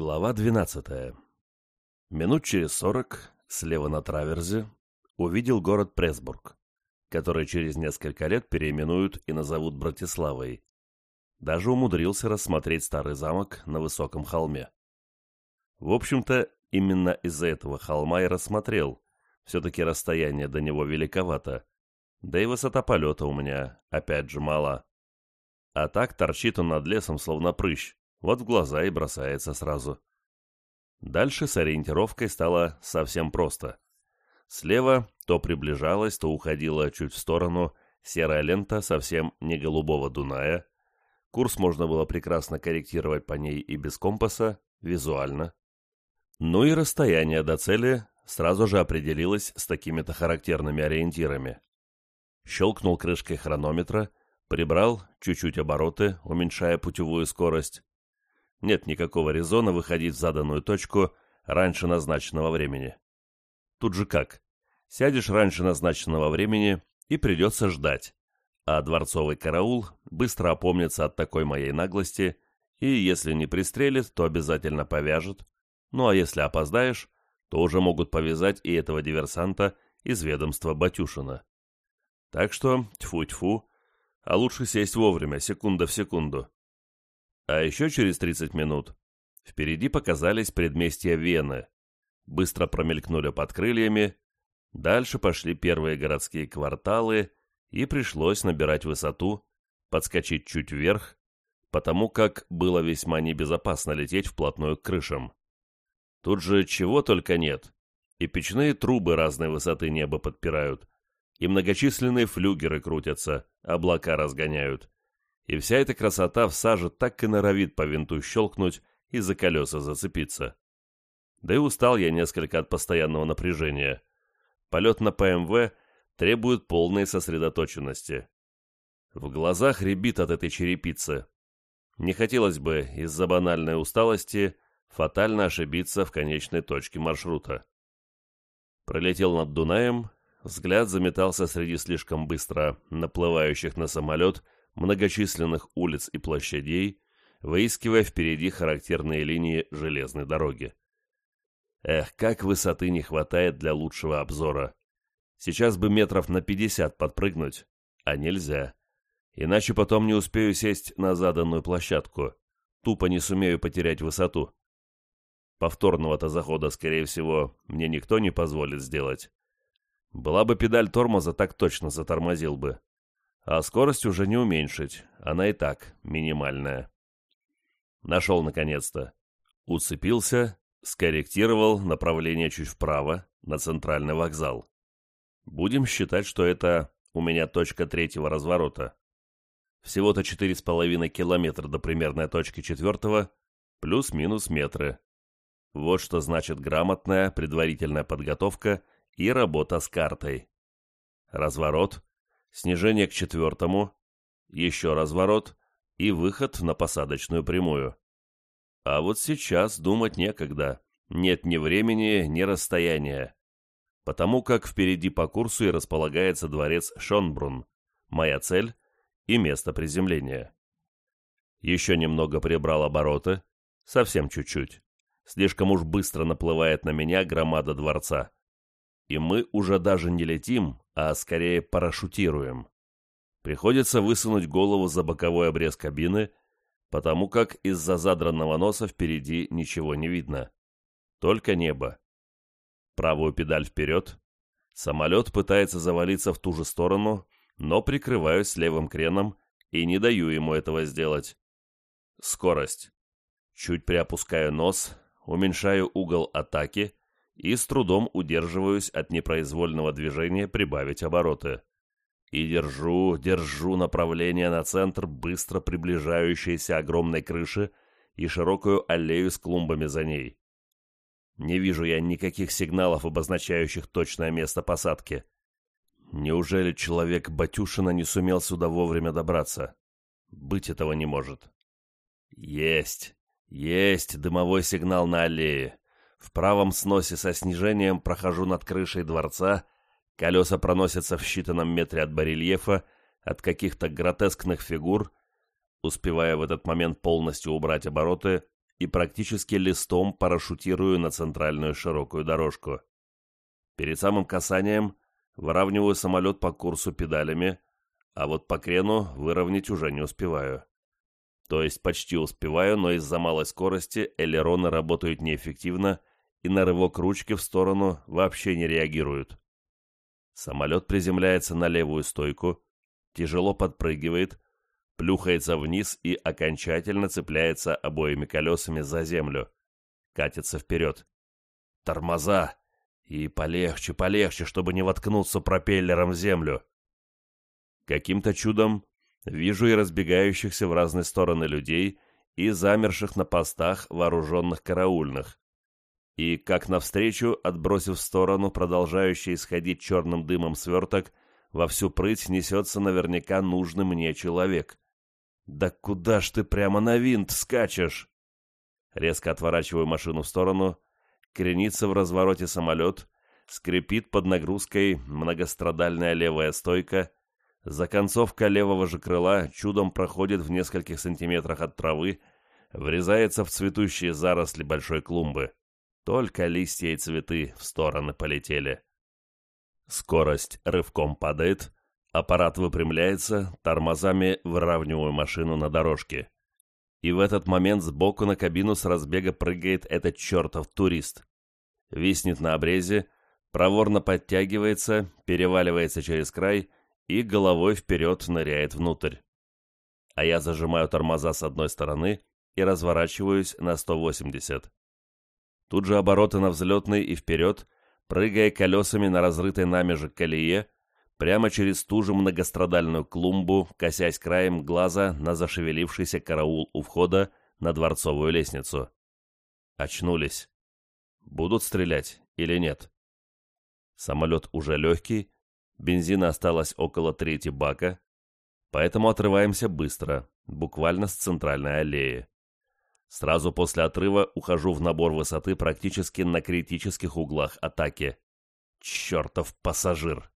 Глава 12. Минут через сорок, слева на траверзе, увидел город Пресбург, который через несколько лет переименуют и назовут Братиславой. Даже умудрился рассмотреть старый замок на высоком холме. В общем-то, именно из-за этого холма и рассмотрел. Все-таки расстояние до него великовато. Да и высота полета у меня, опять же, мала. А так торчит он над лесом, словно прыщ. Вот в глаза и бросается сразу. Дальше с ориентировкой стало совсем просто. Слева то приближалась, то уходила чуть в сторону серая лента совсем не голубого Дуная. Курс можно было прекрасно корректировать по ней и без компаса, визуально. Ну и расстояние до цели сразу же определилось с такими-то характерными ориентирами. Щелкнул крышкой хронометра, прибрал чуть-чуть обороты, уменьшая путевую скорость, нет никакого резона выходить в заданную точку раньше назначенного времени. Тут же как? Сядешь раньше назначенного времени и придется ждать, а дворцовый караул быстро опомнится от такой моей наглости и, если не пристрелит, то обязательно повяжет, ну а если опоздаешь, то уже могут повязать и этого диверсанта из ведомства Батюшина. Так что, тьфу-тьфу, а лучше сесть вовремя, секунда в секунду. А еще через 30 минут впереди показались предместья Вены, быстро промелькнули под крыльями, дальше пошли первые городские кварталы, и пришлось набирать высоту, подскочить чуть вверх, потому как было весьма небезопасно лететь вплотную к крышам. Тут же чего только нет. И печные трубы разной высоты неба подпирают, и многочисленные флюгеры крутятся, облака разгоняют, и вся эта красота в саже так и норовит по винту щелкнуть и за колеса зацепиться. Да и устал я несколько от постоянного напряжения. Полет на ПМВ требует полной сосредоточенности. В глазах рябит от этой черепицы. Не хотелось бы из-за банальной усталости фатально ошибиться в конечной точке маршрута. Пролетел над Дунаем, взгляд заметался среди слишком быстро наплывающих на самолет многочисленных улиц и площадей, выискивая впереди характерные линии железной дороги. Эх, как высоты не хватает для лучшего обзора. Сейчас бы метров на пятьдесят подпрыгнуть, а нельзя. Иначе потом не успею сесть на заданную площадку. Тупо не сумею потерять высоту. Повторного-то захода, скорее всего, мне никто не позволит сделать. Была бы педаль тормоза, так точно затормозил бы а скорость уже не уменьшить, она и так минимальная. Нашел наконец-то. Уцепился, скорректировал направление чуть вправо, на центральный вокзал. Будем считать, что это у меня точка третьего разворота. Всего-то четыре с половиной километра до примерной точки четвертого, плюс-минус метры. Вот что значит грамотная предварительная подготовка и работа с картой. Разворот, снижение к четвертому, еще разворот и выход на посадочную прямую. А вот сейчас думать некогда, нет ни времени, ни расстояния, потому как впереди по курсу и располагается дворец Шонбрун, моя цель и место приземления. Еще немного прибрал обороты, совсем чуть-чуть. Слишком уж быстро наплывает на меня громада дворца. И мы уже даже не летим, а скорее парашютируем. Приходится высунуть голову за боковой обрез кабины, потому как из-за задранного носа впереди ничего не видно. Только небо. Правую педаль вперед. Самолет пытается завалиться в ту же сторону, но прикрываюсь левым креном и не даю ему этого сделать. Скорость. Чуть приопускаю нос, уменьшаю угол атаки и с трудом удерживаюсь от непроизвольного движения прибавить обороты. И держу, держу направление на центр быстро приближающейся огромной крыши и широкую аллею с клумбами за ней. Не вижу я никаких сигналов, обозначающих точное место посадки. Неужели человек Батюшина не сумел сюда вовремя добраться? Быть этого не может. Есть, есть дымовой сигнал на аллее. В правом сносе со снижением прохожу над крышей дворца, колеса проносятся в считанном метре от барельефа, от каких-то гротескных фигур, успевая в этот момент полностью убрать обороты и практически листом парашютирую на центральную широкую дорожку. Перед самым касанием выравниваю самолет по курсу педалями, а вот по крену выровнять уже не успеваю. То есть почти успеваю, но из-за малой скорости элероны работают неэффективно и на рывок ручки в сторону вообще не реагируют. Самолет приземляется на левую стойку, тяжело подпрыгивает, плюхается вниз и окончательно цепляется обоими колесами за землю. Катится вперед. Тормоза! И полегче, полегче, чтобы не воткнуться пропеллером в землю. Каким-то чудом вижу и разбегающихся в разные стороны людей, и замерших на постах вооруженных караульных. И, как навстречу, отбросив в сторону продолжающий исходить черным дымом сверток, во всю прыть несется наверняка нужный мне человек. «Да куда ж ты прямо на винт скачешь?» Резко отворачиваю машину в сторону, кренится в развороте самолет, скрипит под нагрузкой многострадальная левая стойка, Законцовка левого же крыла чудом проходит в нескольких сантиметрах от травы, врезается в цветущие заросли большой клумбы. Только листья и цветы в стороны полетели. Скорость рывком падает, аппарат выпрямляется, тормозами выравниваю машину на дорожке. И в этот момент сбоку на кабину с разбега прыгает этот чертов турист. Виснет на обрезе, проворно подтягивается, переваливается через край и головой вперед ныряет внутрь. А я зажимаю тормоза с одной стороны и разворачиваюсь на 180. Тут же обороты на взлетный и вперед, прыгая колесами на разрытой нами же колее, прямо через ту же многострадальную клумбу, косясь краем глаза на зашевелившийся караул у входа на дворцовую лестницу. Очнулись. Будут стрелять или нет? Самолет уже легкий, Бензина осталось около трети бака, поэтому отрываемся быстро, буквально с центральной аллеи. Сразу после отрыва ухожу в набор высоты практически на критических углах атаки. Чертов пассажир!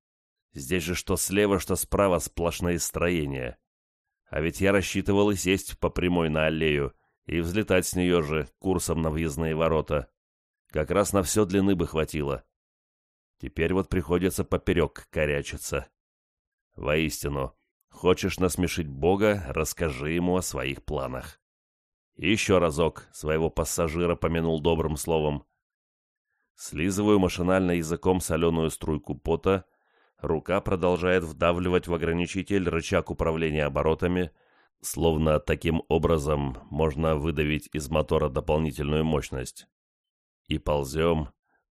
Здесь же что слева, что справа сплошные строения. А ведь я рассчитывал и сесть по прямой на аллею, и взлетать с нее же курсом на въездные ворота. Как раз на все длины бы хватило. Теперь вот приходится поперек корячиться. Воистину, хочешь насмешить Бога, расскажи ему о своих планах. И еще разок своего пассажира помянул добрым словом. Слизываю машинально языком соленую струйку пота, рука продолжает вдавливать в ограничитель рычаг управления оборотами, словно таким образом можно выдавить из мотора дополнительную мощность. И ползем,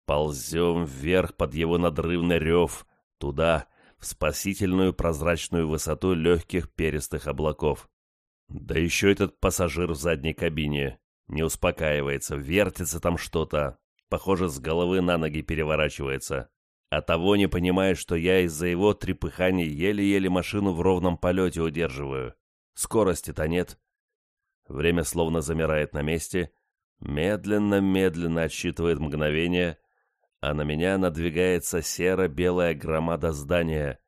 Ползем вверх под его надрывный рев, туда, в спасительную прозрачную высоту легких перистых облаков. Да еще этот пассажир в задней кабине. Не успокаивается, вертится там что-то. Похоже, с головы на ноги переворачивается. А того не понимает, что я из-за его трепыханий еле-еле машину в ровном полете удерживаю. Скорости-то нет. Время словно замирает на месте. Медленно-медленно отсчитывает мгновение — а на меня надвигается серо-белая громада здания,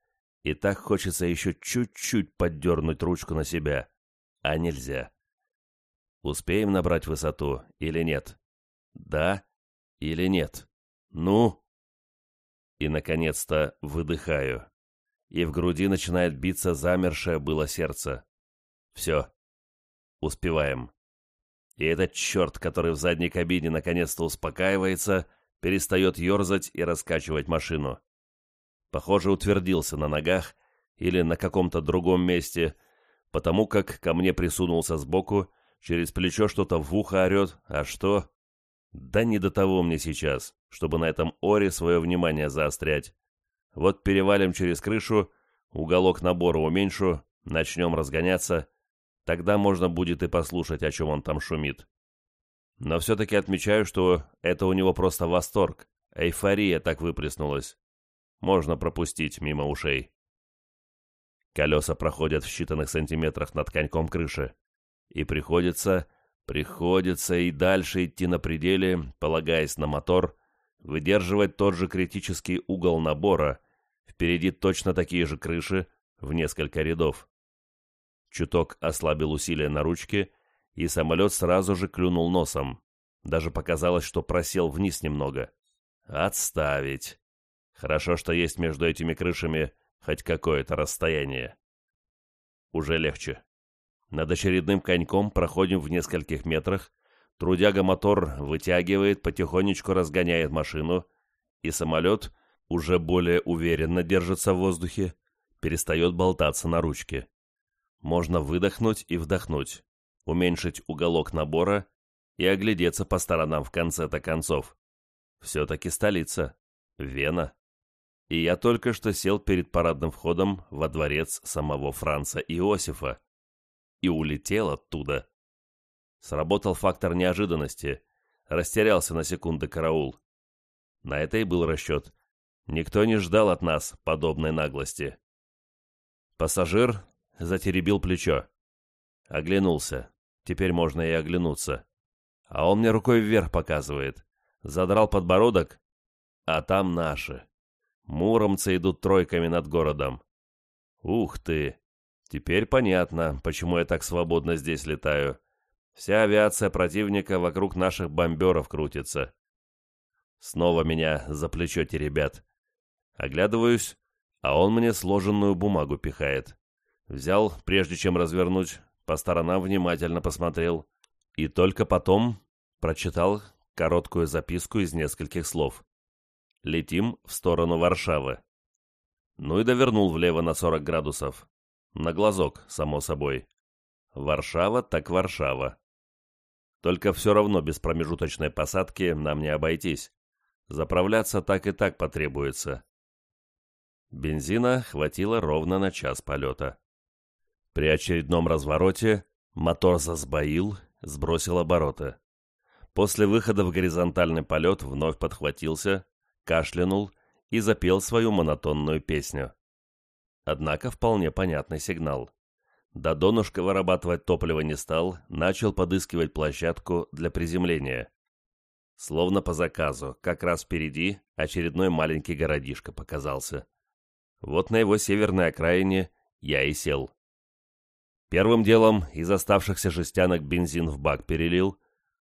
и так хочется еще чуть-чуть поддернуть ручку на себя, а нельзя. Успеем набрать высоту или нет? Да или нет? Ну? И, наконец-то, выдыхаю. И в груди начинает биться замершее было сердце. Все. Успеваем. И этот черт, который в задней кабине наконец-то успокаивается — перестает ерзать и раскачивать машину. Похоже, утвердился на ногах или на каком-то другом месте, потому как ко мне присунулся сбоку, через плечо что-то в ухо орет, а что? Да не до того мне сейчас, чтобы на этом оре свое внимание заострять. Вот перевалим через крышу, уголок набора уменьшу, начнем разгоняться, тогда можно будет и послушать, о чем он там шумит. Но все-таки отмечаю, что это у него просто восторг, эйфория так выплеснулась. Можно пропустить мимо ушей. Колеса проходят в считанных сантиметрах над коньком крыши. И приходится, приходится и дальше идти на пределе, полагаясь на мотор, выдерживать тот же критический угол набора, впереди точно такие же крыши, в несколько рядов. Чуток ослабил усилия на ручке и самолет сразу же клюнул носом. Даже показалось, что просел вниз немного. Отставить. Хорошо, что есть между этими крышами хоть какое-то расстояние. Уже легче. Над очередным коньком проходим в нескольких метрах, трудяга-мотор вытягивает, потихонечку разгоняет машину, и самолет уже более уверенно держится в воздухе, перестает болтаться на ручке. Можно выдохнуть и вдохнуть, уменьшить уголок набора и оглядеться по сторонам в конце-то концов. Все-таки столица. Вена. И я только что сел перед парадным входом во дворец самого Франца Иосифа. И улетел оттуда. Сработал фактор неожиданности. Растерялся на секунды караул. На это и был расчет. Никто не ждал от нас подобной наглости. Пассажир затеребил плечо. Оглянулся. Теперь можно и оглянуться. А он мне рукой вверх показывает. Задрал подбородок, а там наши. Муромцы идут тройками над городом. Ух ты! Теперь понятно, почему я так свободно здесь летаю. Вся авиация противника вокруг наших бомберов крутится. Снова меня за плечо теребят. Оглядываюсь, а он мне сложенную бумагу пихает. Взял, прежде чем развернуть, по сторонам внимательно посмотрел. И только потом прочитал короткую записку из нескольких слов. Летим в сторону Варшавы. Ну и довернул влево на 40 градусов. На глазок, само собой. Варшава так Варшава. Только все равно без промежуточной посадки нам не обойтись. Заправляться так и так потребуется. Бензина хватило ровно на час полета. При очередном развороте мотор засбоил, сбросил обороты. После выхода в горизонтальный полет вновь подхватился, кашлянул и запел свою монотонную песню. Однако вполне понятный сигнал. До донышка вырабатывать топливо не стал, начал подыскивать площадку для приземления. Словно по заказу, как раз впереди очередной маленький городишко показался. Вот на его северной окраине я и сел. Первым делом из оставшихся жестянок бензин в бак перелил.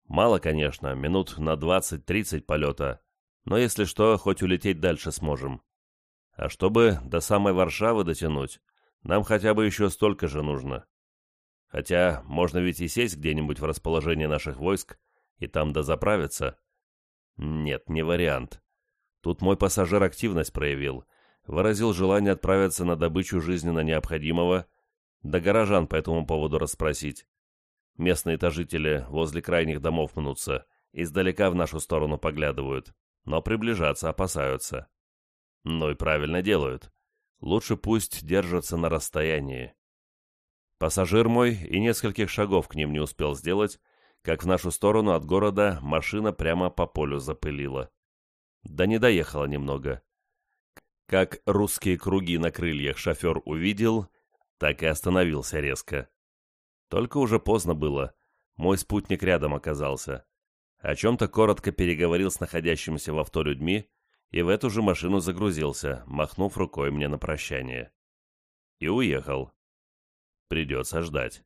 Мало, конечно, минут на 20-30 полета, но если что, хоть улететь дальше сможем. А чтобы до самой Варшавы дотянуть, нам хотя бы еще столько же нужно. Хотя можно ведь и сесть где-нибудь в расположении наших войск и там дозаправиться. Нет, не вариант. Тут мой пассажир активность проявил, выразил желание отправиться на добычу жизненно необходимого, да горожан по этому поводу расспросить. Местные-то жители возле крайних домов мнутся, издалека в нашу сторону поглядывают, но приближаться опасаются. Ну и правильно делают. Лучше пусть держатся на расстоянии. Пассажир мой и нескольких шагов к ним не успел сделать, как в нашу сторону от города машина прямо по полю запылила. Да не доехала немного. Как русские круги на крыльях шофер увидел, так и остановился резко. Только уже поздно было. Мой спутник рядом оказался. О чем-то коротко переговорил с находящимися в авто людьми и в эту же машину загрузился, махнув рукой мне на прощание. И уехал. Придется ждать.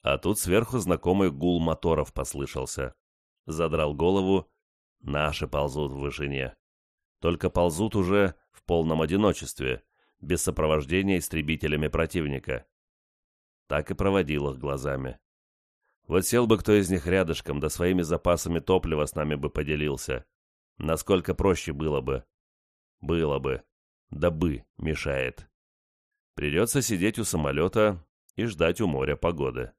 А тут сверху знакомый гул моторов послышался. Задрал голову. Наши ползут в вышине. Только ползут уже в полном одиночестве, без сопровождения истребителями противника. Так и проводил их глазами. Вот сел бы кто из них рядышком, да своими запасами топлива с нами бы поделился. Насколько проще было бы. Было бы. Да бы мешает. Придется сидеть у самолета и ждать у моря погоды.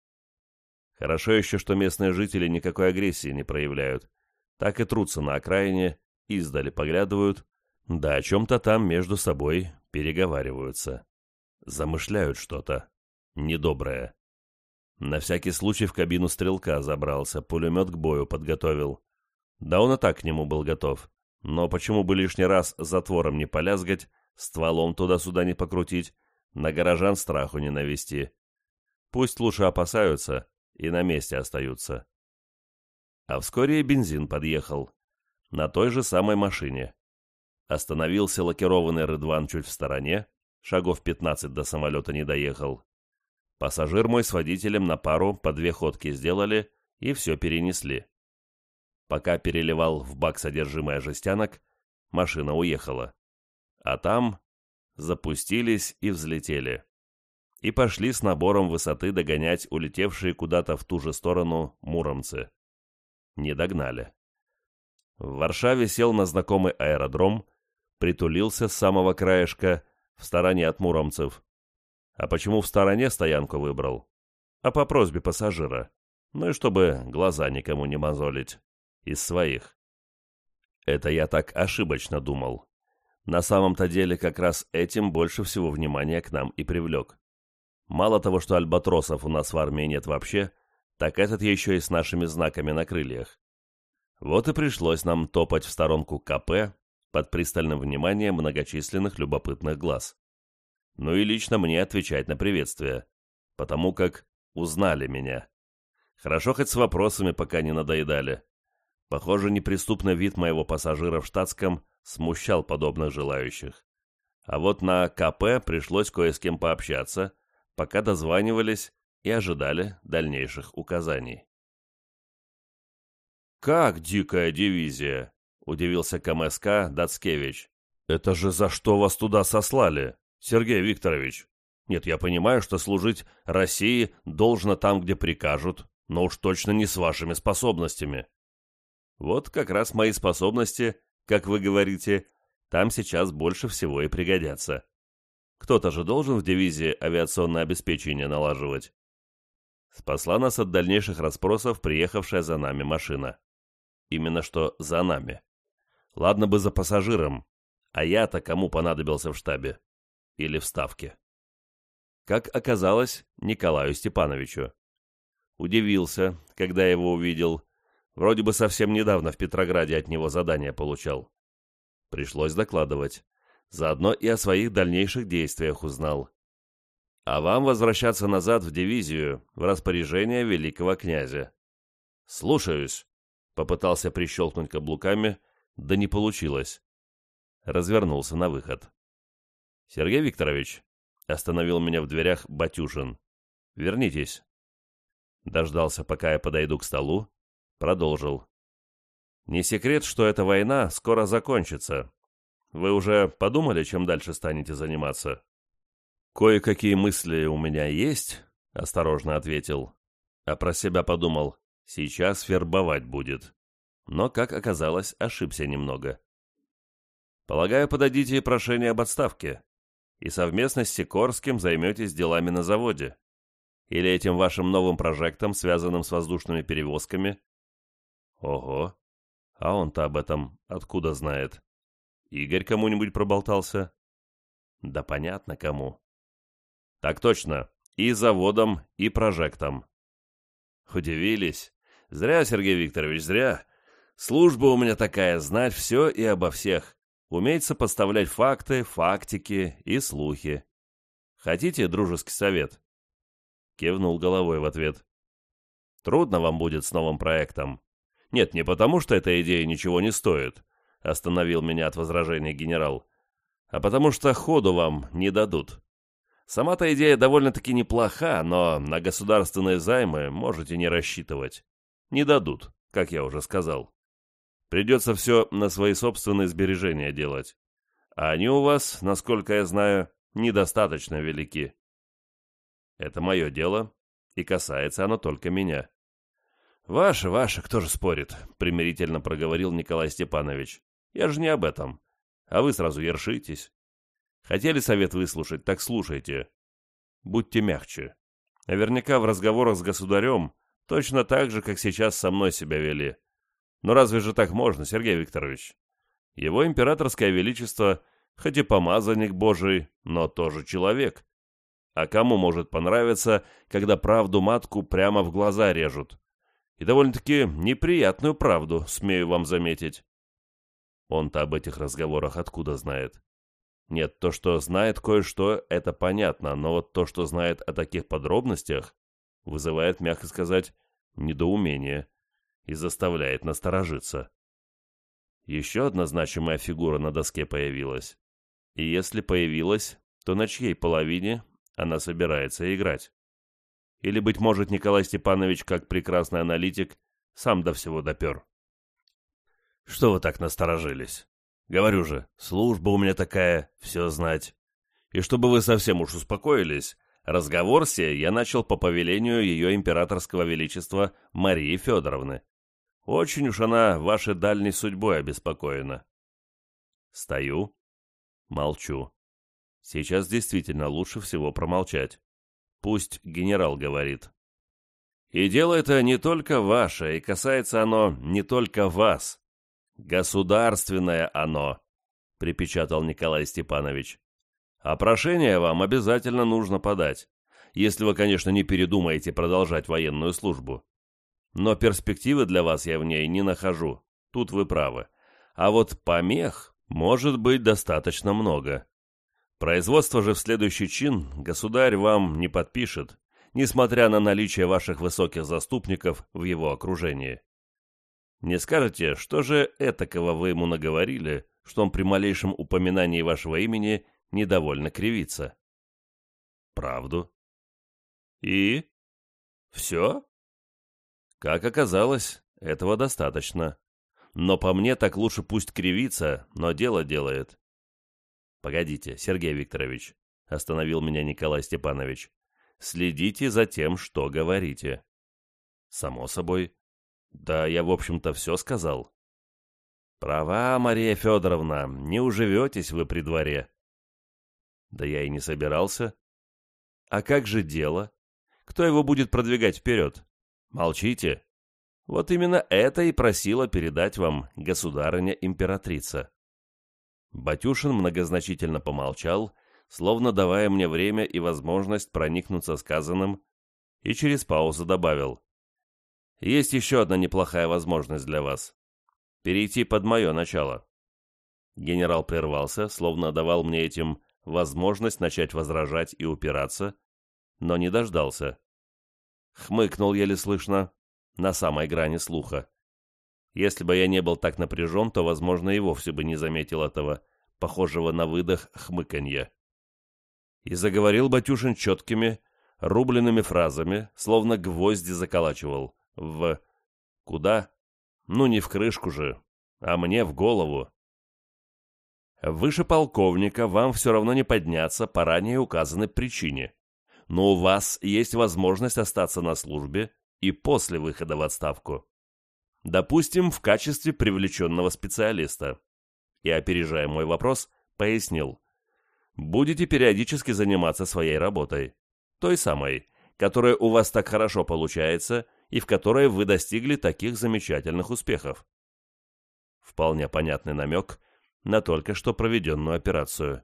Хорошо еще, что местные жители никакой агрессии не проявляют. Так и трутся на окраине, издали поглядывают, да о чем-то там между собой переговариваются. Замышляют что-то. Недоброе. На всякий случай в кабину стрелка забрался, пулемет к бою подготовил. Да он и так к нему был готов. Но почему бы лишний раз затвором не полязгать, стволом туда-сюда не покрутить, на горожан страху не навести? Пусть лучше опасаются и на месте остаются. А вскоре и бензин подъехал. На той же самой машине. Остановился лакированный Рыдван чуть в стороне, шагов 15 до самолета не доехал. Пассажир мой с водителем на пару по две ходки сделали и все перенесли. Пока переливал в бак содержимое жестянок, машина уехала. А там запустились и взлетели. И пошли с набором высоты догонять улетевшие куда-то в ту же сторону муромцы. Не догнали. В Варшаве сел на знакомый аэродром, притулился с самого краешка, в стороне от муромцев. А почему в стороне стоянку выбрал? А по просьбе пассажира. Ну и чтобы глаза никому не мозолить. Из своих. Это я так ошибочно думал. На самом-то деле как раз этим больше всего внимания к нам и привлек. Мало того, что альбатросов у нас в армии нет вообще, так этот еще и с нашими знаками на крыльях. Вот и пришлось нам топать в сторонку КП под пристальным вниманием многочисленных любопытных глаз ну и лично мне отвечать на приветствие, потому как узнали меня. Хорошо хоть с вопросами пока не надоедали. Похоже, неприступный вид моего пассажира в штатском смущал подобных желающих. А вот на КП пришлось кое с кем пообщаться, пока дозванивались и ожидали дальнейших указаний. «Как дикая дивизия?» — удивился КМСК Дацкевич. «Это же за что вас туда сослали?» Сергей Викторович, нет, я понимаю, что служить России должно там, где прикажут, но уж точно не с вашими способностями. Вот как раз мои способности, как вы говорите, там сейчас больше всего и пригодятся. Кто-то же должен в дивизии авиационное обеспечение налаживать. Спасла нас от дальнейших расспросов приехавшая за нами машина. Именно что за нами. Ладно бы за пассажиром, а я-то кому понадобился в штабе? Или вставки. Как оказалось, Николаю Степановичу. Удивился, когда его увидел. Вроде бы совсем недавно в Петрограде от него задание получал. Пришлось докладывать. Заодно и о своих дальнейших действиях узнал. А вам возвращаться назад в дивизию, в распоряжение великого князя. Слушаюсь. Попытался прищелкнуть каблуками, да не получилось. Развернулся на выход. «Сергей Викторович», — остановил меня в дверях Батюшин, — «вернитесь». Дождался, пока я подойду к столу, продолжил. «Не секрет, что эта война скоро закончится. Вы уже подумали, чем дальше станете заниматься?» «Кое-какие мысли у меня есть», — осторожно ответил. А про себя подумал, сейчас вербовать будет. Но, как оказалось, ошибся немного. «Полагаю, подадите прошение об отставке и совместно с Сикорским займетесь делами на заводе? Или этим вашим новым прожектом, связанным с воздушными перевозками? Ого, а он-то об этом откуда знает? Игорь кому-нибудь проболтался? Да понятно кому. Так точно, и заводом, и прожектом. Удивились? Зря, Сергей Викторович, зря. Служба у меня такая, знать все и обо всех уметь сопоставлять факты, фактики и слухи. Хотите дружеский совет?» Кивнул головой в ответ. «Трудно вам будет с новым проектом. Нет, не потому, что эта идея ничего не стоит», остановил меня от возражений генерал, а потому что ходу вам не дадут. Сама-то идея довольно-таки неплоха, но на государственные займы можете не рассчитывать. Не дадут, как я уже сказал. Придется все на свои собственные сбережения делать. А они у вас, насколько я знаю, недостаточно велики. Это мое дело, и касается оно только меня. «Ваше, ваше, кто же спорит?» — примирительно проговорил Николай Степанович. «Я же не об этом. А вы сразу ершитесь. Хотели совет выслушать, так слушайте. Будьте мягче. Наверняка в разговорах с государем точно так же, как сейчас со мной себя вели. Но разве же так можно, Сергей Викторович? Его императорское величество, хоть и помазанник божий, но тоже человек. А кому может понравиться, когда правду матку прямо в глаза режут? И довольно-таки неприятную правду, смею вам заметить. Он-то об этих разговорах откуда знает? Нет, то, что знает кое-что, это понятно, но вот то, что знает о таких подробностях, вызывает, мягко сказать, недоумение и заставляет насторожиться. Еще одна значимая фигура на доске появилась. И если появилась, то на чьей половине она собирается играть? Или, быть может, Николай Степанович, как прекрасный аналитик, сам до всего допер? Что вы так насторожились? Говорю же, служба у меня такая, все знать. И чтобы вы совсем уж успокоились, разговор сей я начал по повелению ее императорского величества Марии Федоровны. Очень уж она вашей дальней судьбой обеспокоена. Стою, молчу. Сейчас действительно лучше всего промолчать. Пусть генерал говорит. И дело это не только ваше, и касается оно не только вас. Государственное оно, припечатал Николай Степанович. А прошение вам обязательно нужно подать, если вы, конечно, не передумаете продолжать военную службу. Но перспективы для вас я в ней не нахожу, тут вы правы. А вот помех может быть достаточно много. Производство же в следующий чин государь вам не подпишет, несмотря на наличие ваших высоких заступников в его окружении. Не скажете, что же этакого вы ему наговорили, что он при малейшем упоминании вашего имени недовольно кривится? Правду. И? Все? Как оказалось, этого достаточно. Но по мне так лучше пусть кривится, но дело делает. «Погодите, Сергей Викторович», — остановил меня Николай Степанович. «Следите за тем, что говорите». «Само собой». «Да я, в общем-то, все сказал». «Права, Мария Федоровна, не уживетесь вы при дворе». «Да я и не собирался». «А как же дело? Кто его будет продвигать вперед? Молчите». Вот именно это и просила передать вам государыня-императрица. Батюшин многозначительно помолчал, словно давая мне время и возможность проникнуться сказанным, и через паузу добавил. «Есть еще одна неплохая возможность для вас. Перейти под мое начало». Генерал прервался, словно давал мне этим возможность начать возражать и упираться, но не дождался. Хмыкнул еле слышно, на самой грани слуха. Если бы я не был так напряжен, то, возможно, и вовсе бы не заметил этого, похожего на выдох хмыканья. И заговорил Батюшин четкими, рубленными фразами, словно гвозди заколачивал. В... Куда? Ну, не в крышку же, а мне в голову. Выше полковника вам все равно не подняться по ранее указанной причине. Но у вас есть возможность остаться на службе и после выхода в отставку. Допустим, в качестве привлеченного специалиста. И, опережая мой вопрос, пояснил. Будете периодически заниматься своей работой. Той самой, которая у вас так хорошо получается и в которой вы достигли таких замечательных успехов. Вполне понятный намек на только что проведенную операцию.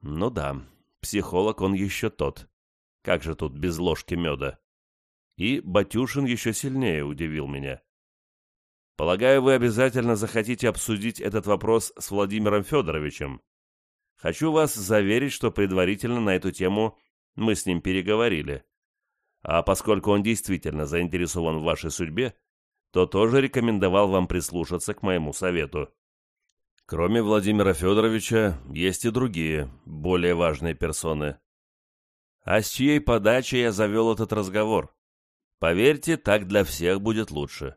Ну да, психолог он еще тот. Как же тут без ложки меда? И Батюшин еще сильнее удивил меня. Полагаю, вы обязательно захотите обсудить этот вопрос с Владимиром Федоровичем. Хочу вас заверить, что предварительно на эту тему мы с ним переговорили. А поскольку он действительно заинтересован в вашей судьбе, то тоже рекомендовал вам прислушаться к моему совету. Кроме Владимира Федоровича, есть и другие, более важные персоны. А с чьей подачи я завел этот разговор? Поверьте, так для всех будет лучше.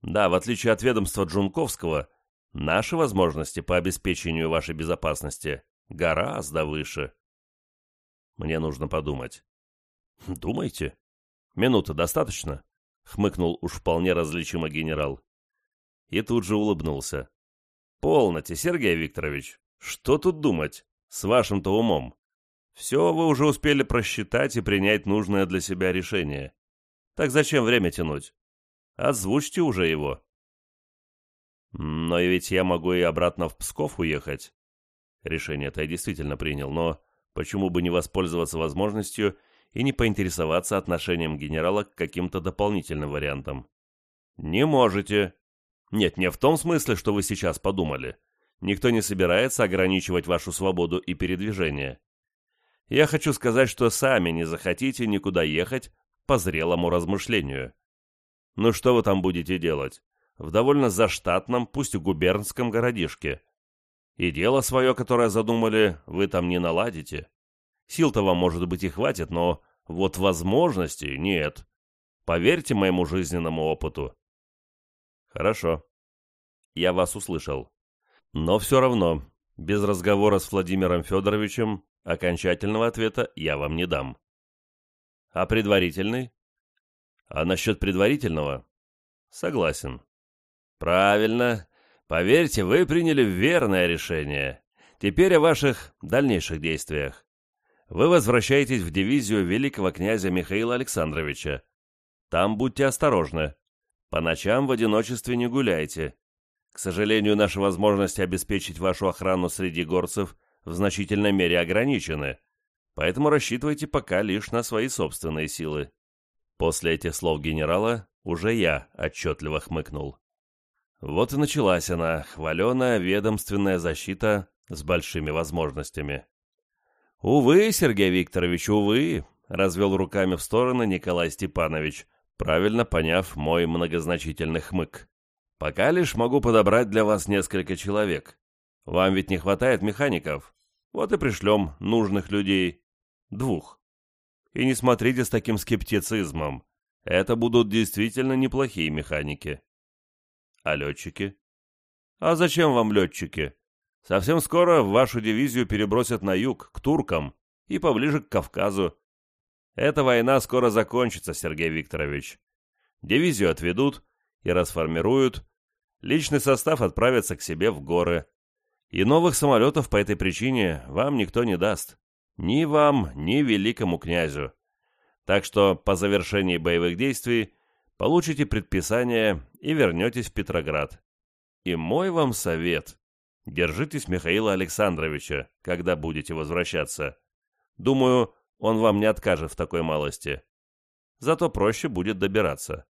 Да, в отличие от ведомства Джунковского, наши возможности по обеспечению вашей безопасности гораздо выше. Мне нужно подумать. Думайте. Минуты достаточно? Хмыкнул уж вполне различимо генерал. И тут же улыбнулся. Полноте, Сергей Викторович. Что тут думать? С вашим-то умом. Все вы уже успели просчитать и принять нужное для себя решение. Так зачем время тянуть? Озвучьте уже его. Но ведь я могу и обратно в Псков уехать. Решение-то я действительно принял, но почему бы не воспользоваться возможностью и не поинтересоваться отношением генерала к каким-то дополнительным вариантам? Не можете. Нет, не в том смысле, что вы сейчас подумали. Никто не собирается ограничивать вашу свободу и передвижение. Я хочу сказать, что сами не захотите никуда ехать по зрелому размышлению. Ну что вы там будете делать? В довольно заштатном, пусть и губернском городишке. И дело свое, которое задумали, вы там не наладите. Сил-то вам, может быть, и хватит, но Вот возможности нет. Поверьте моему жизненному опыту. Хорошо. Я вас услышал. Но все равно, без разговора с Владимиром Федоровичем, окончательного ответа я вам не дам. А предварительный? А насчет предварительного? Согласен. Правильно. Поверьте, вы приняли верное решение. Теперь о ваших дальнейших действиях. Вы возвращаетесь в дивизию великого князя Михаила Александровича. Там будьте осторожны. По ночам в одиночестве не гуляйте. К сожалению, наши возможности обеспечить вашу охрану среди горцев в значительной мере ограничены, поэтому рассчитывайте пока лишь на свои собственные силы. После этих слов генерала уже я отчетливо хмыкнул. Вот и началась она, хваленая ведомственная защита с большими возможностями. «Увы, Сергей Викторович, увы», — развел руками в стороны Николай Степанович, правильно поняв мой многозначительный хмык. «Пока лишь могу подобрать для вас несколько человек. Вам ведь не хватает механиков. Вот и пришлем нужных людей. Двух. И не смотрите с таким скептицизмом. Это будут действительно неплохие механики. А летчики? А зачем вам летчики? Совсем скоро вашу дивизию перебросят на юг, к туркам, и поближе к Кавказу. Эта война скоро закончится, Сергей Викторович. Дивизию отведут и расформируют. Личный состав отправится к себе в горы. И новых самолетов по этой причине вам никто не даст. Ни вам, ни великому князю. Так что по завершении боевых действий получите предписание и вернетесь в Петроград. И мой вам совет. Держитесь Михаила Александровича, когда будете возвращаться. Думаю, он вам не откажет в такой малости. Зато проще будет добираться.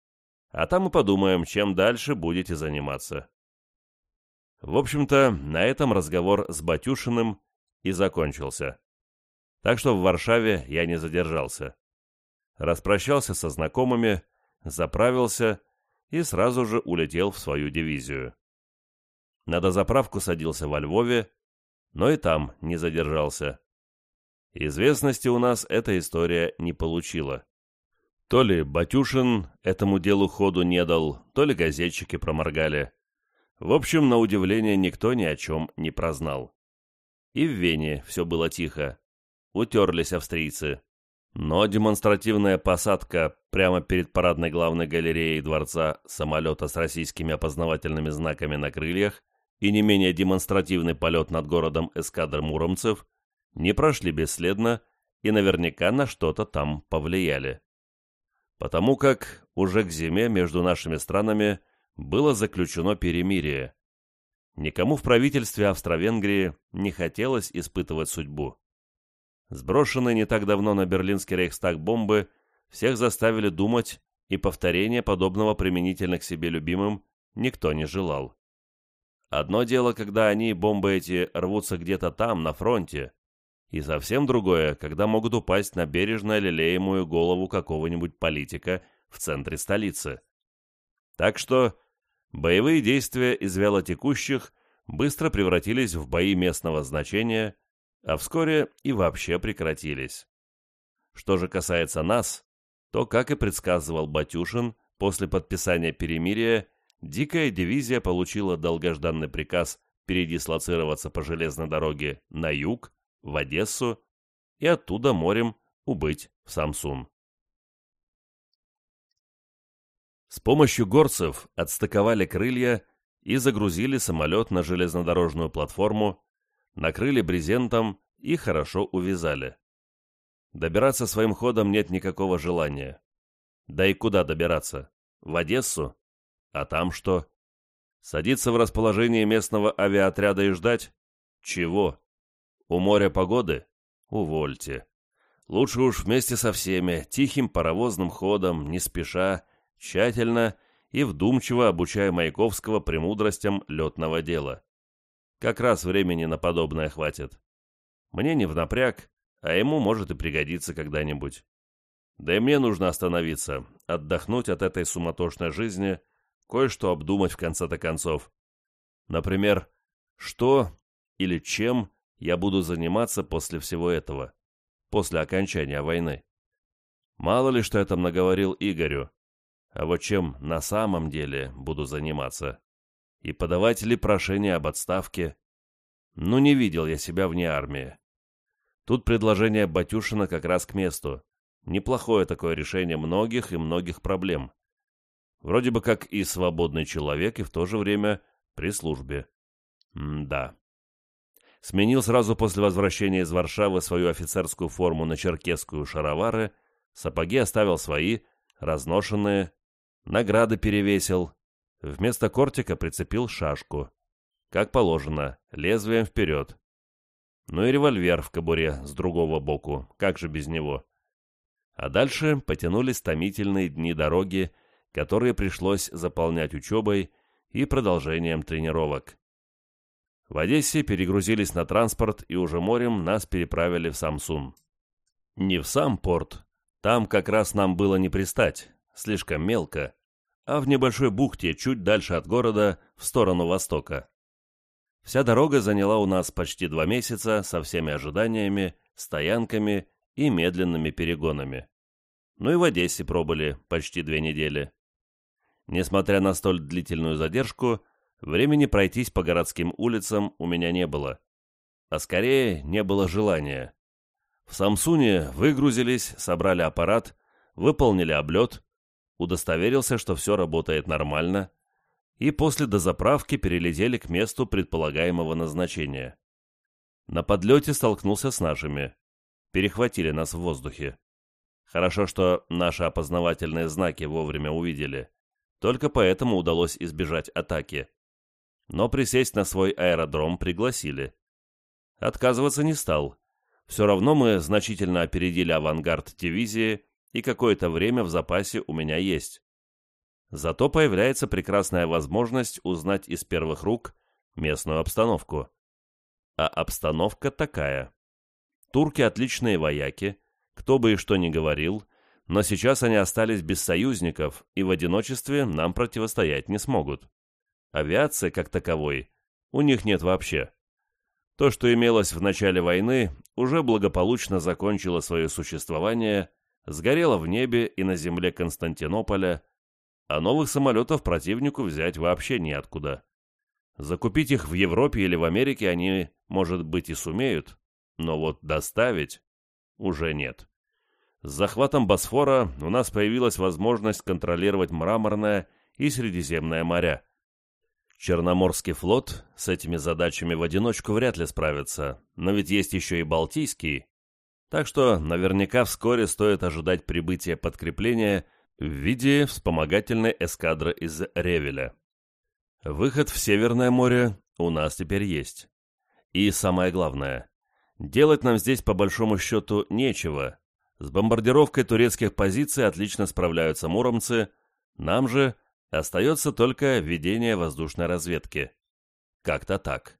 А там мы подумаем, чем дальше будете заниматься. В общем-то, на этом разговор с Батюшиным и закончился. Так что в Варшаве я не задержался. Распрощался со знакомыми, заправился и сразу же улетел в свою дивизию. На дозаправку садился во Львове, но и там не задержался. Известности у нас эта история не получила. То ли Батюшин этому делу ходу не дал, то ли газетчики проморгали. В общем, на удивление, никто ни о чем не прознал. И в Вене все было тихо. Утерлись австрийцы. Но демонстративная посадка прямо перед парадной главной галереей дворца самолета с российскими опознавательными знаками на крыльях и не менее демонстративный полет над городом эскадр муромцев не прошли бесследно и наверняка на что-то там повлияли. Потому как уже к зиме между нашими странами – было заключено перемирие. Никому в правительстве Австро-Венгрии не хотелось испытывать судьбу. Сброшенные не так давно на берлинский рейхстаг бомбы всех заставили думать, и повторения подобного применительно к себе любимым никто не желал. Одно дело, когда они, бомбы эти, рвутся где-то там, на фронте, и совсем другое, когда могут упасть на бережно лелеемую голову какого-нибудь политика в центре столицы. Так что боевые действия из вялотекущих быстро превратились в бои местного значения, а вскоре и вообще прекратились. Что же касается нас, то, как и предсказывал Батюшин, после подписания перемирия, дикая дивизия получила долгожданный приказ передислоцироваться по железной дороге на юг, в Одессу и оттуда морем убыть в Самсун. С помощью горцев отстыковали крылья и загрузили самолет на железнодорожную платформу, накрыли брезентом и хорошо увязали. Добираться своим ходом нет никакого желания. Да и куда добираться? В Одессу? А там что? Садиться в расположении местного авиаотряда и ждать? Чего? У моря погоды? Увольте. Лучше уж вместе со всеми, тихим паровозным ходом, не спеша, тщательно и вдумчиво обучая Маяковского премудростям летного дела. Как раз времени на подобное хватит. Мне не в напряг, а ему может и пригодиться когда-нибудь. Да и мне нужно остановиться, отдохнуть от этой суматошной жизни, кое-что обдумать в конце-то концов. Например, что или чем я буду заниматься после всего этого, после окончания войны. Мало ли, что я там наговорил Игорю. А вот чем на самом деле буду заниматься? И подавать ли прошение об отставке? Ну, не видел я себя вне армии. Тут предложение Батюшина как раз к месту. Неплохое такое решение многих и многих проблем. Вроде бы как и свободный человек, и в то же время при службе. М-да. Сменил сразу после возвращения из Варшавы свою офицерскую форму на черкесскую шаровары, сапоги оставил свои, разношенные, награды перевесил, вместо кортика прицепил шашку. Как положено, лезвием вперед. Ну и револьвер в кобуре с другого боку, как же без него. А дальше потянулись томительные дни дороги, которые пришлось заполнять учебой и продолжением тренировок. В Одессе перегрузились на транспорт и уже морем нас переправили в Самсун. Не в сам порт, там как раз нам было не пристать, слишком мелко, а в небольшой бухте чуть дальше от города, в сторону востока. Вся дорога заняла у нас почти два месяца со всеми ожиданиями, стоянками и медленными перегонами. Ну и в Одессе пробыли почти две недели. Несмотря на столь длительную задержку, времени пройтись по городским улицам у меня не было. А скорее, не было желания. В Самсуне выгрузились, собрали аппарат, выполнили облет, удостоверился, что все работает нормально, и после дозаправки перелетели к месту предполагаемого назначения. На подлете столкнулся с нашими. Перехватили нас в воздухе. Хорошо, что наши опознавательные знаки вовремя увидели. Только поэтому удалось избежать атаки. Но присесть на свой аэродром пригласили. Отказываться не стал. Все равно мы значительно опередили авангард дивизии, и какое-то время в запасе у меня есть. Зато появляется прекрасная возможность узнать из первых рук местную обстановку. А обстановка такая. Турки отличные вояки, кто бы и что ни говорил, но сейчас они остались без союзников и в одиночестве нам противостоять не смогут. Авиации, как таковой, у них нет вообще. То, что имелось в начале войны, уже благополучно закончило свое существование, сгорело в небе и на земле Константинополя, а новых самолетов противнику взять вообще неоткуда. Закупить их в Европе или в Америке они, может быть, и сумеют, но вот доставить уже нет. С захватом Босфора у нас появилась возможность контролировать Мраморное и Средиземное моря. Черноморский флот с этими задачами в одиночку вряд ли справится, но ведь есть еще и Балтийский. Так что наверняка вскоре стоит ожидать прибытия подкрепления в виде вспомогательной эскадры из Ревеля. Выход в Северное море у нас теперь есть. И самое главное, делать нам здесь по большому счету нечего, с бомбардировкой турецких позиций отлично справляются муромцы, нам же остается только ведение воздушной разведки. Как-то так.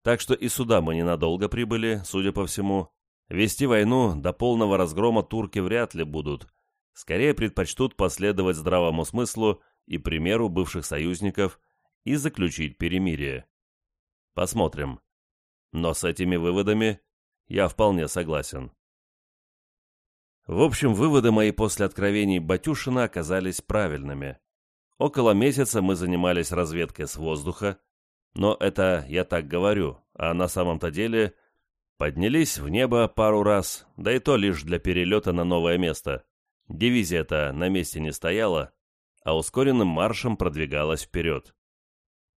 Так что и сюда мы ненадолго прибыли, судя по всему. Вести войну до полного разгрома турки вряд ли будут. Скорее предпочтут последовать здравому смыслу и примеру бывших союзников и заключить перемирие. Посмотрим. Но с этими выводами я вполне согласен. В общем, выводы мои после откровений Батюшина оказались правильными. Около месяца мы занимались разведкой с воздуха, но это я так говорю, а на самом-то деле поднялись в небо пару раз, да и то лишь для перелета на новое место. Дивизия-то на месте не стояла, а ускоренным маршем продвигалась вперед.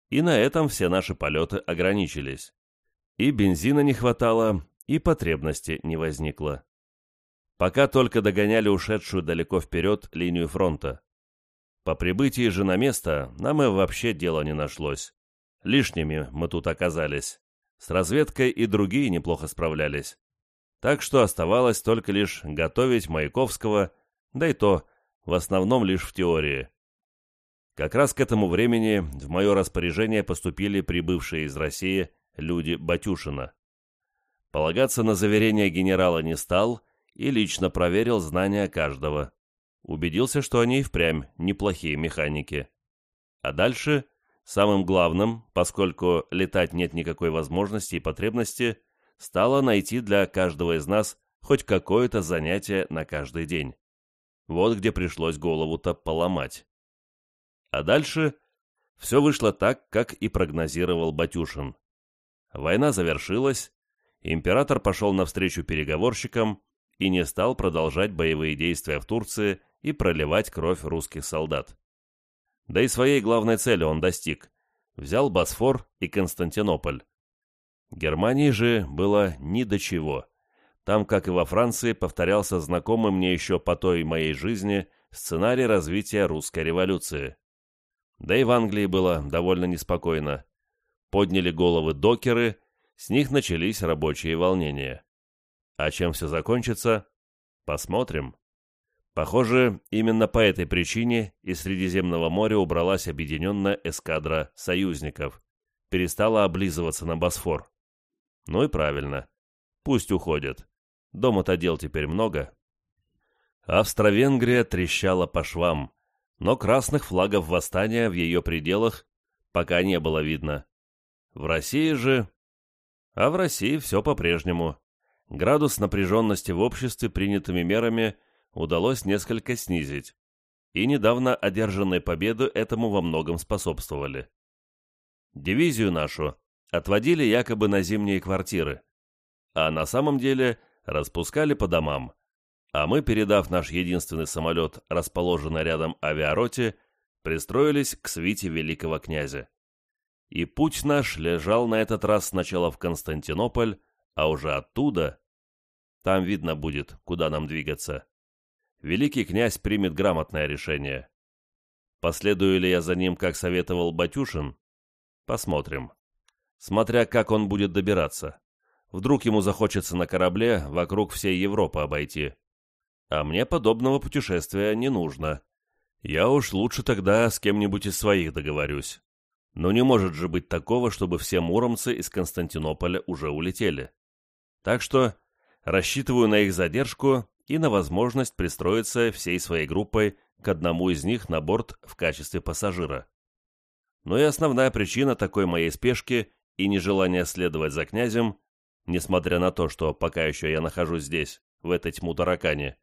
И на этом все наши полеты ограничились. И бензина не хватало, и потребности не возникло пока только догоняли ушедшую далеко вперед линию фронта. По прибытии же на место нам и вообще дела не нашлось. Лишними мы тут оказались. С разведкой и другие неплохо справлялись. Так что оставалось только лишь готовить Маяковского, да и то, в основном лишь в теории. Как раз к этому времени в мое распоряжение поступили прибывшие из России люди Батюшина. Полагаться на заверение генерала не стал и лично проверил знания каждого. Убедился, что они и впрямь неплохие механики. А дальше, самым главным, поскольку летать нет никакой возможности и потребности, стало найти для каждого из нас хоть какое-то занятие на каждый день. Вот где пришлось голову-то поломать. А дальше все вышло так, как и прогнозировал Батюшин. Война завершилась, император пошел навстречу переговорщикам и не стал продолжать боевые действия в Турции и проливать кровь русских солдат. Да и своей главной цели он достиг. Взял Босфор и Константинополь. Германии же было ни до чего. Там, как и во Франции, повторялся знакомый мне еще по той моей жизни сценарий развития русской революции. Да и в Англии было довольно неспокойно. Подняли головы докеры, с них начались рабочие волнения. А чем все закончится? Посмотрим. Похоже, именно по этой причине из Средиземного моря убралась объединенная эскадра союзников. Перестала облизываться на Босфор. Ну и правильно. Пусть уходят. Дома-то дел теперь много. Австро-Венгрия трещала по швам, но красных флагов восстания в ее пределах пока не было видно. В России же... А в России все по-прежнему. Градус напряженности в обществе принятыми мерами удалось несколько снизить, и недавно одержанные победы этому во многом способствовали. Дивизию нашу отводили якобы на зимние квартиры, а на самом деле распускали по домам, а мы, передав наш единственный самолет, расположенный рядом авиароте, пристроились к свите великого князя. И путь наш лежал на этот раз сначала в Константинополь, а уже оттуда... Там видно будет, куда нам двигаться. Великий князь примет грамотное решение. Последую ли я за ним, как советовал Батюшин? Посмотрим. Смотря как он будет добираться. Вдруг ему захочется на корабле вокруг всей Европы обойти. А мне подобного путешествия не нужно. Я уж лучше тогда с кем-нибудь из своих договорюсь. Но не может же быть такого, чтобы все муромцы из Константинополя уже улетели. Так что рассчитываю на их задержку и на возможность пристроиться всей своей группой к одному из них на борт в качестве пассажира. Но и основная причина такой моей спешки и нежелания следовать за князем, несмотря на то, что пока еще я нахожусь здесь, в этой тьму таракане,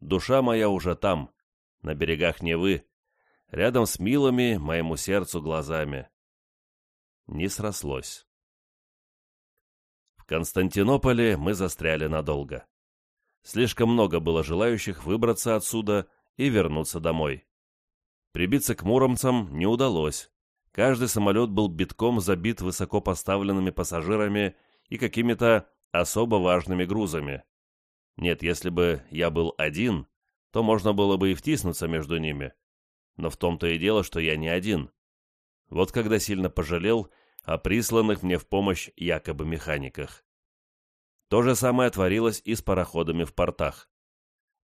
душа моя уже там, на берегах Невы, рядом с милыми моему сердцу глазами. Не срослось. В Константинополе мы застряли надолго. Слишком много было желающих выбраться отсюда и вернуться домой. Прибиться к муромцам не удалось. Каждый самолет был битком забит высоко поставленными пассажирами и какими-то особо важными грузами. Нет, если бы я был один, то можно было бы и втиснуться между ними. Но в том-то и дело, что я не один. Вот когда сильно пожалел о присланных мне в помощь якобы механиках. То же самое творилось и с пароходами в портах.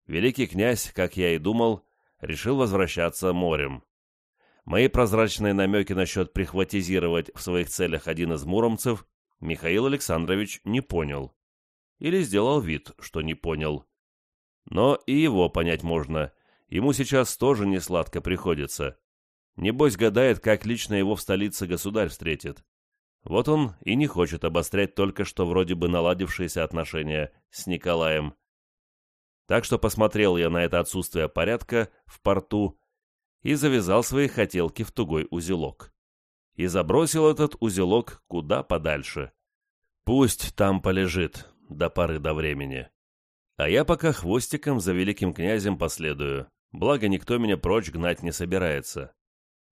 Великий князь, как я и думал, решил возвращаться морем. Мои прозрачные намеки насчет прихватизировать в своих целях один из муромцев Михаил Александрович не понял. Или сделал вид, что не понял. Но и его понять можно. Ему сейчас тоже не сладко приходится. Небось гадает, как лично его в столице государь встретит. Вот он и не хочет обострять только что вроде бы наладившиеся отношения с Николаем. Так что посмотрел я на это отсутствие порядка в порту и завязал свои хотелки в тугой узелок. И забросил этот узелок куда подальше. Пусть там полежит до поры до времени. А я пока хвостиком за великим князем последую, благо никто меня прочь гнать не собирается.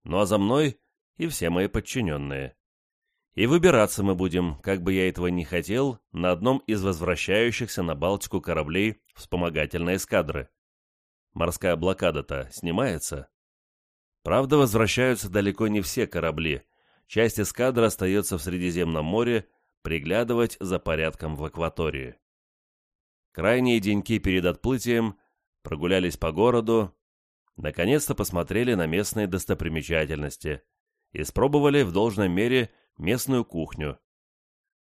Ну а за мной и все мои подчиненные. И выбираться мы будем, как бы я этого не хотел, на одном из возвращающихся на Балтику кораблей вспомогательной эскадры. Морская блокада-то снимается. Правда, возвращаются далеко не все корабли. Часть эскадры остается в Средиземном море приглядывать за порядком в акватории. Крайние деньки перед отплытием прогулялись по городу, наконец-то посмотрели на местные достопримечательности, испробовали в должной мере – местную кухню.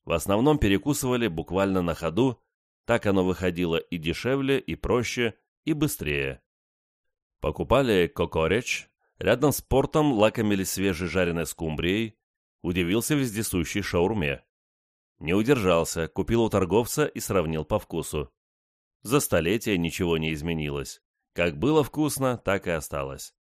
В основном перекусывали буквально на ходу, так оно выходило и дешевле, и проще, и быстрее. Покупали кокореч, рядом с портом лакомились свежей жареной скумбрией, удивился вездесущей шаурме. Не удержался, купил у торговца и сравнил по вкусу. За столетия ничего не изменилось. Как было вкусно, так и осталось.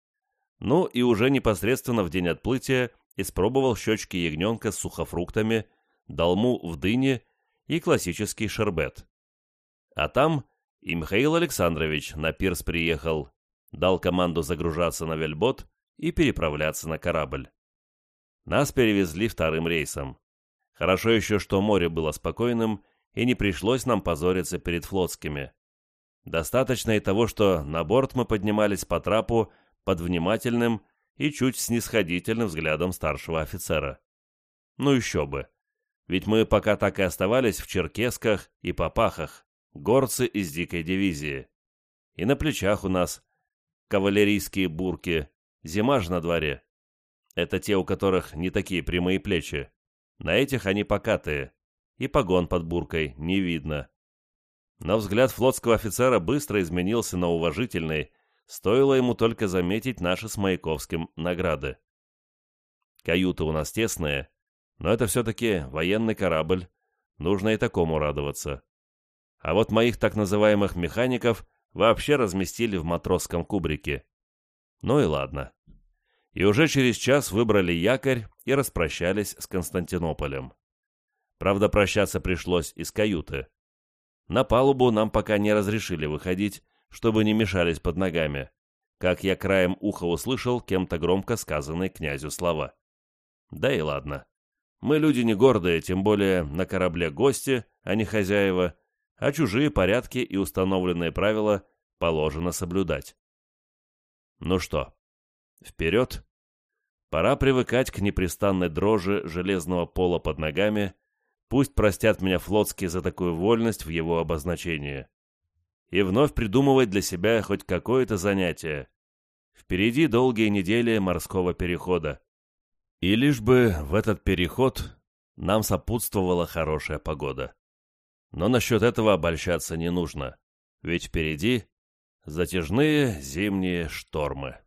Ну и уже непосредственно в день отплытия испробовал щечки ягненка с сухофруктами, долму в дыне и классический шербет. А там и Михаил Александрович на пирс приехал, дал команду загружаться на вельбот и переправляться на корабль. Нас перевезли вторым рейсом. Хорошо еще, что море было спокойным, и не пришлось нам позориться перед флотскими. Достаточно и того, что на борт мы поднимались по трапу под внимательным и чуть снисходительным взглядом старшего офицера. Ну еще бы. Ведь мы пока так и оставались в черкесках и попахах, горцы из дикой дивизии. И на плечах у нас кавалерийские бурки, зима же на дворе. Это те, у которых не такие прямые плечи. На этих они покатые, и погон под буркой не видно. Но взгляд флотского офицера быстро изменился на уважительный, стоило ему только заметить наши с Маяковским награды. Каюты у нас тесные, но это все-таки военный корабль, нужно и такому радоваться. А вот моих так называемых механиков вообще разместили в матросском кубрике. Ну и ладно. И уже через час выбрали якорь и распрощались с Константинополем. Правда, прощаться пришлось из каюты. На палубу нам пока не разрешили выходить, чтобы не мешались под ногами, как я краем уха услышал кем-то громко сказанные князю слова. Да и ладно. Мы люди не гордые, тем более на корабле гости, а не хозяева, а чужие порядки и установленные правила положено соблюдать. Ну что, вперед? Пора привыкать к непрестанной дрожи железного пола под ногами Пусть простят меня флотские за такую вольность в его обозначении. И вновь придумывать для себя хоть какое-то занятие. Впереди долгие недели морского перехода. И лишь бы в этот переход нам сопутствовала хорошая погода. Но насчет этого обольщаться не нужно, ведь впереди затяжные зимние штормы.